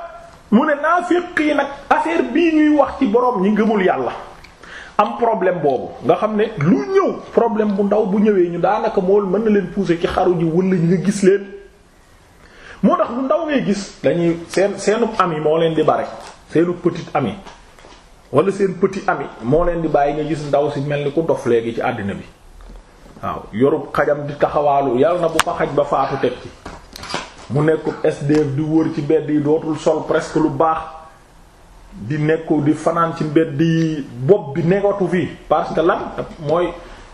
mu ne naafiq yi nag affaire bii ñuy wax ci borom ñi gëmul yàlla am problème boobu nga xam ne lu ñëw problème bu ndaw bu ñëwee ñu daanaka mool mën na leen pousser ci xaru ji wala ñu nga gis leen moo tax lu ndaw ngay gis dañuy seen seenu ami moo leen di bare seenu petit ami wala seen petit ami moo leen di bàyyi nga gis ndaw si mel ni ku dof léegi ci àddina bi waaw yorub xajam di taxawaalu yàlla na bu fa xaj ba faatu teg ci mu nekkub SDF di wër ci mbedd yi dootul sol presque lu baax di nekku di fanaan ci mbedd di bopp bi nekkatu fii parce que lan mooy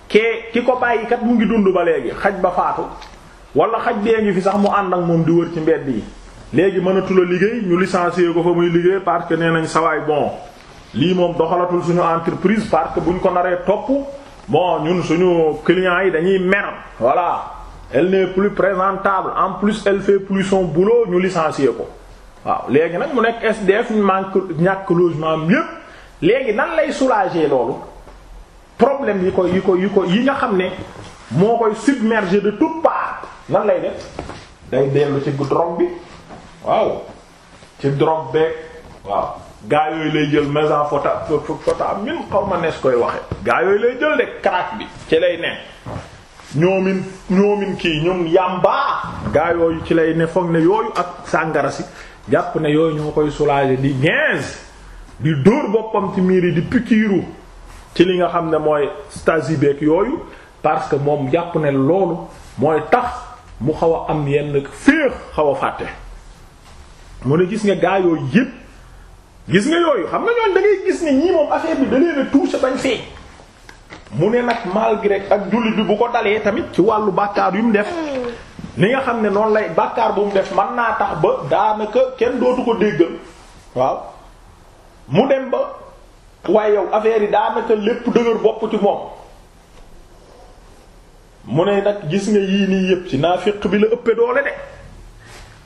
kee ki ko bàyyi kat mu ngi dund ba léegi xaj ba faatu wala xaj bee ngi fi sax mu ànd ak moom di wër ci mbedd yi léegi mënatu la liggéey ñu licencier ko fa muy liggéey parce que nee nañ sawaay bon lii moom doxalatul suñu entreprise parce que buñ ko naree topp bon ñun suñu clients yi dañuy mer voilà elle n'est plus présentable en plus elle fait plus son boulot ñu licencier ko waaw léegi nag mu nekk SDF manque ñàkk logement am yépp léegi nan lay soulager loolu problème yi ko yi ko yi ko yi nga xam ne moo koy submerger de toutes parts nan lay def day dellu ci drogue bi waaw ci drogue beeg waaw gaa yooyu lay jël maison fota fota min xaw ma nees koy waxe gaa yooyu lay jël de crack bi ci lay ne ñoomin ñoomin kii ñoom yàmbaa gaa yooyu ci lay ne foog ne yooyu ak sàngara si jàpp ne yooyu ñoo koy soulager di ginz di dóor boppam ci miir yi di pikiiru ci li nga xam ne mooy stasi beeg yooyu parce que moom jàpp ne loolu mooy tax mu xaw a am yenn féex xaw a fàtte mu ne gis nga gaa yooyu yépp gis nga yooyu xam nga ñoon da gis ne ñii moom affaire bi da leen a touché bañ feeñ mu ne nag malgré ak jullit bi bu ko dalee tamit ci wàllu bàkkaar yu mu def ni nga xam ne noonu lay bàkkaar bu mu def man naa tax ba daanaka kenn dootu ko déggal waaw mu dem ba waaye yow affaire yi daanaka lépp dëgër bopp ci moom mu ne nag gis nga yii nii yépp ci naafiq bi la ëppee doole de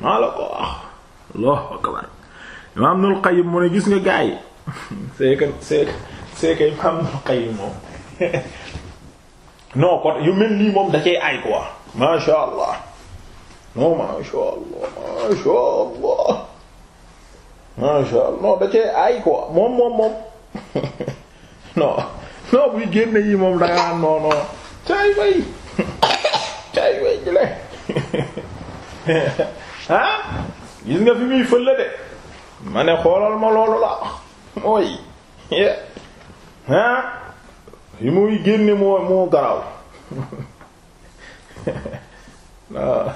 maa la ko wax Allahu akbar imaam Ibnul Qayyim mu ne gis nga gaa yi c'est que c'est que c'est que imaam Ibnul Qayyim moom non kon yu mel nii moom da cee ay quoi masha Allah non masha Allah masha Allah masha Allah non da cee ay quoi moom moom moom non non buy génne yi moom da ngaa non non cay way cay way jële ah gis nga fi muy fël de ma ne xoolal ma loolu la mooy ah fi muy génne moo moo garaw ah,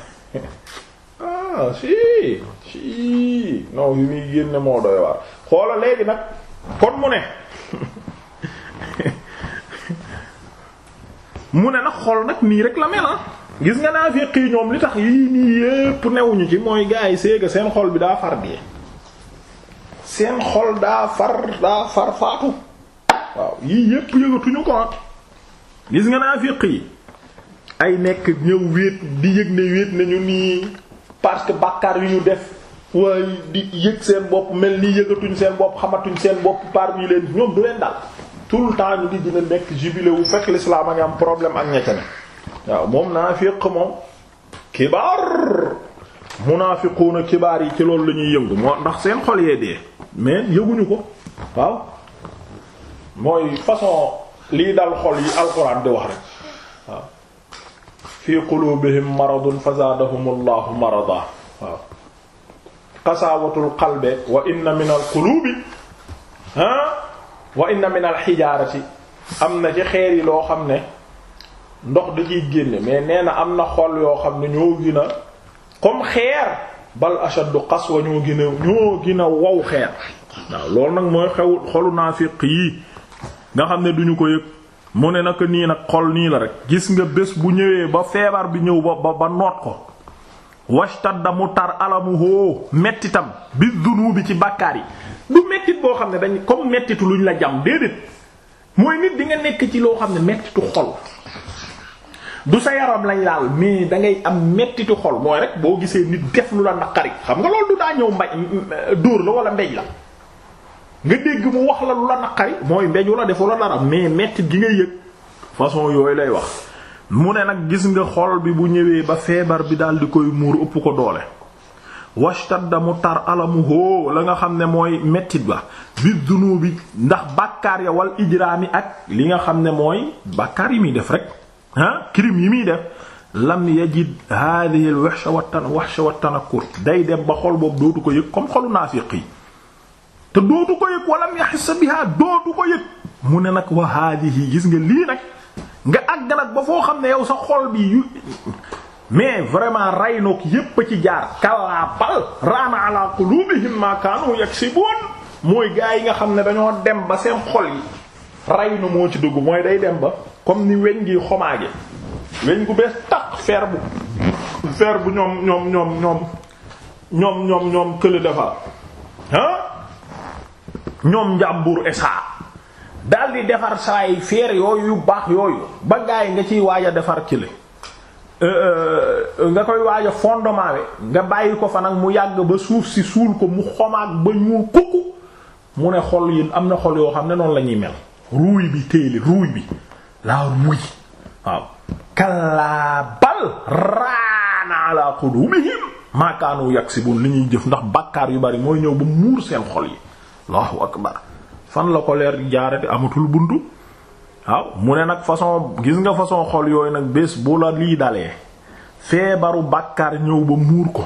ah si si non fi muy génne moo doy waar xoola léegi nag kon mu ne mu ne nag xool nag nii rek la mel ah. gis nga naa féq yi ñoom li tax yii nii yépp newuñu ci mooy gars yi séega seen xol bi daa far dee seen xol daa far daa far faatu waaw yii yépp yëgatuñu ko gis nga naa fiq yi ay nekk ñëw wéet di yëg ne wéet nañu nii parce que bàkkaar yu ñu def waaye di yëg seen bopp mel ni yëgatuñ seen bopp xamatuñ seen bopp parmi leen ñoom du leen dal tout le temps ñu ngi dina nekk jubilé wu fekk l'islam a ngi am problème ak ñette ne waaw moom naa fiq moom kibaar munaafiquuna kibaar yi ci loolu la ñuy yëngu moo ndax seen xol yee dee mais yëguñu ko waaw mooy façon lii dal xol yi alxuraan di wax rek waaw fi quluubihim maradun fazaadahumullahu marada waaw qasaawatul qalbi wa inna min al qulubi ah wa inna min al xijaarati am na ci xeer yi loo xam ne ndox da ciy génne mais nee na am na xol yoo xam ne ñoo gën a comme xeer bal ashaddu qaswa ñoo gën a ñoo gën a wow xeer waaw loolu nag mooy xew xolu naafiq yi nga xam ne duñu ko yëg mu ne naka nii nag xol nii la rek gis nga bés bu ñëwee ba feebar bi ñëw ba ba noot ko washtadda mu tar alamuhu mettitam bi dunubi ci bàkkaar yi du mettit boo xam ne dañ comme mettitu luñ la jam déedéet mooy nit di nga nekk ci loo xam ne mettitu xol du sa yaram lañ laal mais da ngay am mettitu xol mooy rek boo gisee nit def lu la naqari xam nga loolu du daa ñëw mbaj dóor la wala mbéj la nga dégg mu wax la lu la naqari mooy mbeju la defu la dara mais metti gi nga yëg façon yooyu lay wax mu ne nag gis nga xol bi bu ñëwee ba feebar bi daal di koy muur ëpp ko doole washtadda mu tar alamu hoo la nga xam ne mooy mettit ba bi dunubi ndax bàkkaar ya wal ijraami ak li nga xam ne mooy bàkkaar yi muy def rek ah crime yi muy def lam yajid hadhihi al wahsha wa tan wahsha wa tanakkur day dem ba xol boobu dootu ko yëg comme xolu naafiq yi te dootu ko yëg walam yahis biha dootu ko yëg mu ne nag wa hadhihi gis nga lii nag nga àgg nag ba foo xam ne yow sa xol bi mais vraiment ray noog yépp a ci jaar kallaa bal raana ala qulubihim ma kaanu yaksibun mooy gaa yi nga xam ne dañoo dem ba seen xol yi ray na moo ci dugg mooy day dem ba comme ni weñ gi xomaage weñ gu bees taq fer bu fer bu ñoom ñoom ñoom ñoom ñoom ñoom ñoom kële defar ah ñoom njàmbur esaa daal di defar saa yi feer yooyu yu baax yooyu ba gaa yi nga ciy waaj a defar kile euh, euh, nga koy waaj a fondement we nga bàyyi ko fa nag mu yàgg ba suuf si suul ko mu xomaag ba ñuul kukku mu ne xol yi am na xol yoo xam ne noonu la ñuy mel ruuy bi téeli ruuy bi laa ruuy waaw kallaa bal raana ala qulubihim ma kaanu yaksibun li ñuy jëf ndax bàkkaar yu bari mooy ñëw ba muur seen xol yi allahu akbar fan la ko leer jaarati amatul buntu waaw mu ne nag façon gis nga façon xol yooyu nag bés bu la lii dalee feebaru bàkkaar ñëw ba muur ko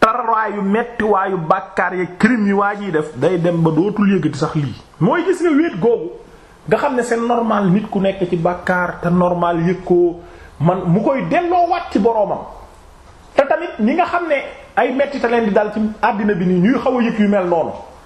tarwaayu mettiwaayu bàkkaar ya crime yi waa jiy def day dem ba dootul yëgati sax lii mooy gis nga wéet googu nga xam ne seen normal nit ku nekk ci bàkkaar te normal yëg ko man mu koy delloo wat ci boroomam te tamit ñi nga xam ne ay metti te leen di dal ci àddina bi nii ñuy xaw a yëg yu mel noonu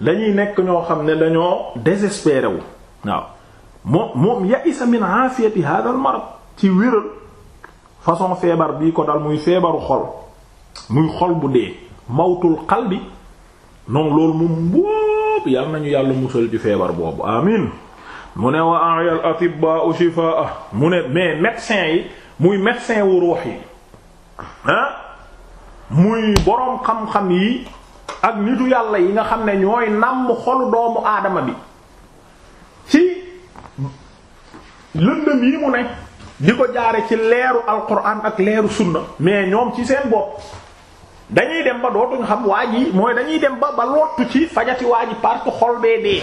dañuy nekk ñoo xam ne dañoo désespéré wu waaw moom moom ya'isa min aafiyati hadha al marad ci wéral façon feebar bii ko dal muy feebaru xol muy xol bu dee mawtul qalbi non loolu moom boobu yal nañu yàlla musal ci feebar boobu amin mu ne wa ayal atibaa shifaa mu ne mais médecin yi muy médecin wu ruux yi ah muy boroom xam-xam yi ak nitu yàlla yi nga xam ne ñooy nàmm xolu doomu aadama bi ci lëndëm yi mu ne di ko jaare ci leeru alquran ak leeru sunna mais ñoom ci seen bopp dañuy dem ba dootuñ xam waa ji mooy dañuy dem ba ba lottu ci fajati waa ji parce que xol bee dee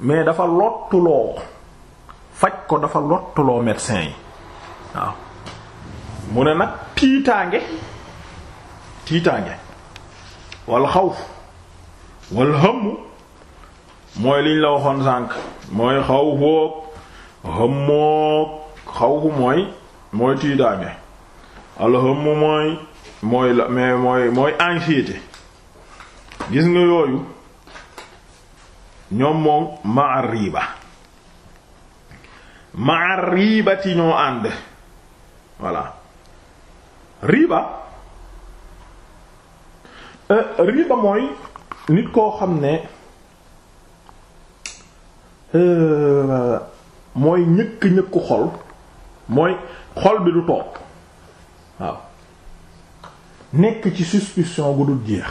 mais dafa lottuloo faj ko dafa lottuloo médecin yi waaw mu ne nag tiitaange tiitaange wal xawf wal hëmm mooy liñ la waxoon sànq mooy xaw boog hëmmoog xawfu mooy mooy tiitaange al hëmm mooy mooy la mais mooy mooy anxiété gis nga yooyu ñoom moom ma riiba ma riibati ñoo ànd voilà riiba euh, riiba mooy nit koo xam ne euh, mooy ñëkk ñëkku xol mooy xol bi du toog waaw nekk ci suspicion bu dul jeex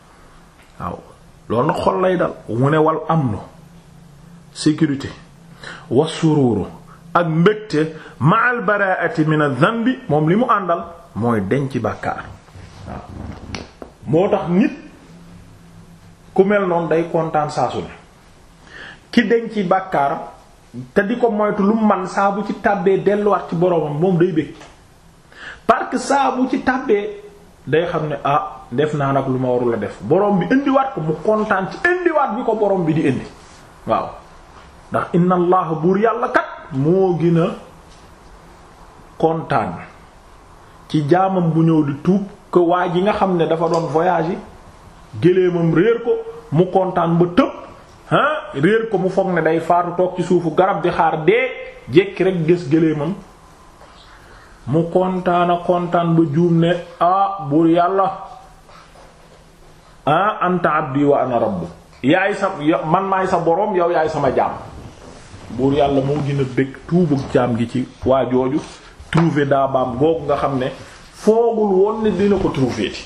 waaw loolu nag xol lay dal mu ne wal amnu sécurité wa sururu ak mbégte ma al baraati min adh-dhanbi moom li mu àndal mooy denc bàkkaar waaw moo tax nit ku mel noonu day kontaan saa su ne ki denc bàkkaar te di ko moytu lu man saa bu ci tàbbee delluwaat ci boromam moom day bëgg parce que saa bu ci tàbbee day xam ne ah def naa nag lu ma warul a def borom bi indiwaat ko mu kontaan ci indiwaat bi ko borom bi di indi waaw ndax inna allah buur yàlla kat moo gën a kontaan ci jaamam bu ñëw di tuub que waa ji nga xam ne dafa doon voyage yi géléemam réer ko mu kontaan ba tëb ah réer ko mu foog ne day faatu toog ci suufu garab di xaar dee jekki rek gës géléemam mu kontaana kontaan ba juum ne ah buur yàlla ah anta abdi wa ana rabbu yaay sa man maay sa boroom yow yaay sama jaam buur yàlla moo gën a bëgg tuubug jaam gi ci waa jooju trouver daabaam googu nga xam ne foogul woon ne dina ko trouver ti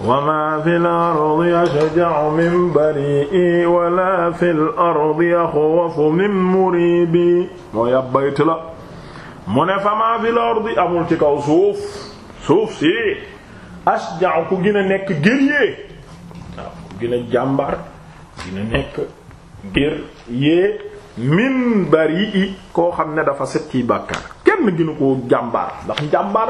wa maa fil ardi ashja'u min bari'i wa laa fil ardi axwafu min muribi mooy ab bayt la mu ne fa maa fil ardi amul ci kaw suuf suuf si ashja'u ku gën a nekk guerrier waaw ku gën a jàmbar gën a nekk guerrier min bari'i koo xam ne dafa set ci bàkkaar kenn gënu koo jàmbaar ndax jàmbaar